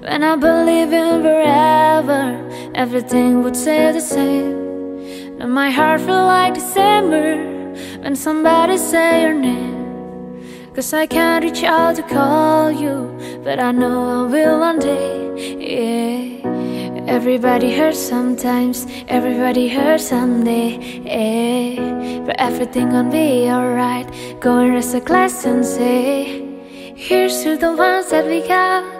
When I believe in forever, everything would stay the same. Now my heart feel like December when somebody say your name. Cause I can't reach out to call you, but I know I will one day. Yeah. Everybody hurts sometimes, everybody hurts someday. Yeah. But everything gonna be alright. Go and rest a glass and say, Here's to the ones that we got.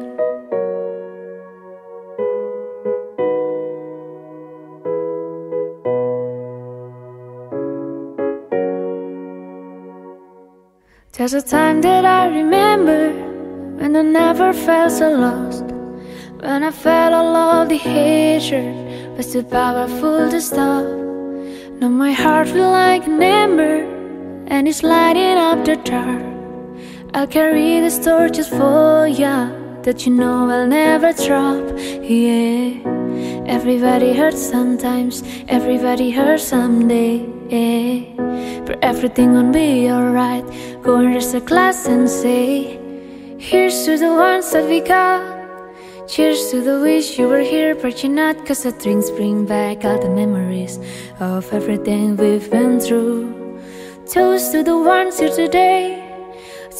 There's a time that I remember when I never felt so lost. When I felt all of the hatred was too powerful to stop. Now my heart feels like an ember and it's lighting up the dark. I'll carry this torch just for ya that you know I'll never drop. Yeah, everybody hurts sometimes, everybody hurts someday. But everything gonna be alright. Go and raise a glass and say, Here's to the ones that we got. Cheers to the wish you were here, but you're not. Cause the drinks bring back all the memories of everything we've been through. Toast to the ones here today.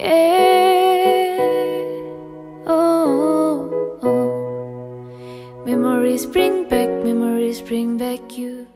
Yeah. Oh, oh, oh. Memories bring back, memories bring back you.